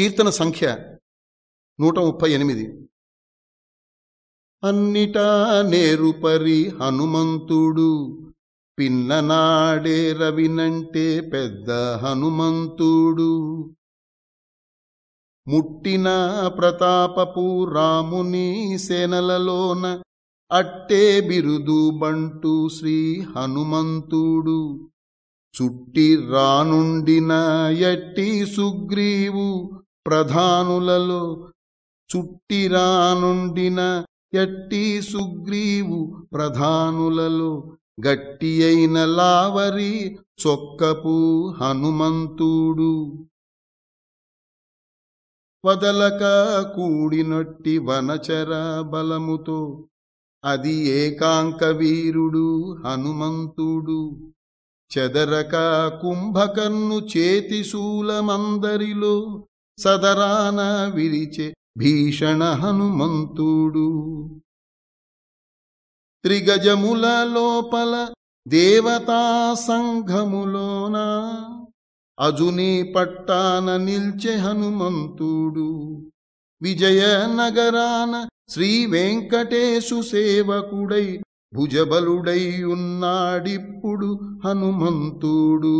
కీర్తన సంఖ్య నూట ముప్పై ఎనిమిది. అన్నిటా నేరుపరి హనుమంతుడు పిన్ననాడే రవినంటే పెద్ద హనుమంతుడు. ముట్టిన ప్రతాపపు రాముని సేనలలోన అట్టే బిరుదు బంటు శ్రీ హనుమంతుడు. చుట్టి రానుండిన ఎట్టి సుగ్రీవు ప్రధానులలో చుట్టిరానుండిన ఎట్టి సుగ్రీవు ప్రధానులలో గట్టి అయిన లావరి చొక్కపు హనుమంతుడు. వదలక కూడినట్టి వనచర బలముతో అది ఏకాంక వీరుడు హనుమంతుడు. చెదరక కుంభకన్ను చేతిశూలమందరిలో సదరాన విరిచే భీషణ హనుమంతుడు. త్రిగజముల లోపల దేవతా సంఘములోన అజుని పట్టాన నిల్చె హనుమంతుడు. విజయనగరాన శ్రీ వెంకటేశు సేవకుడై భుజబలుడై ఉన్నాడిప్పుడు హనుమంతుడు.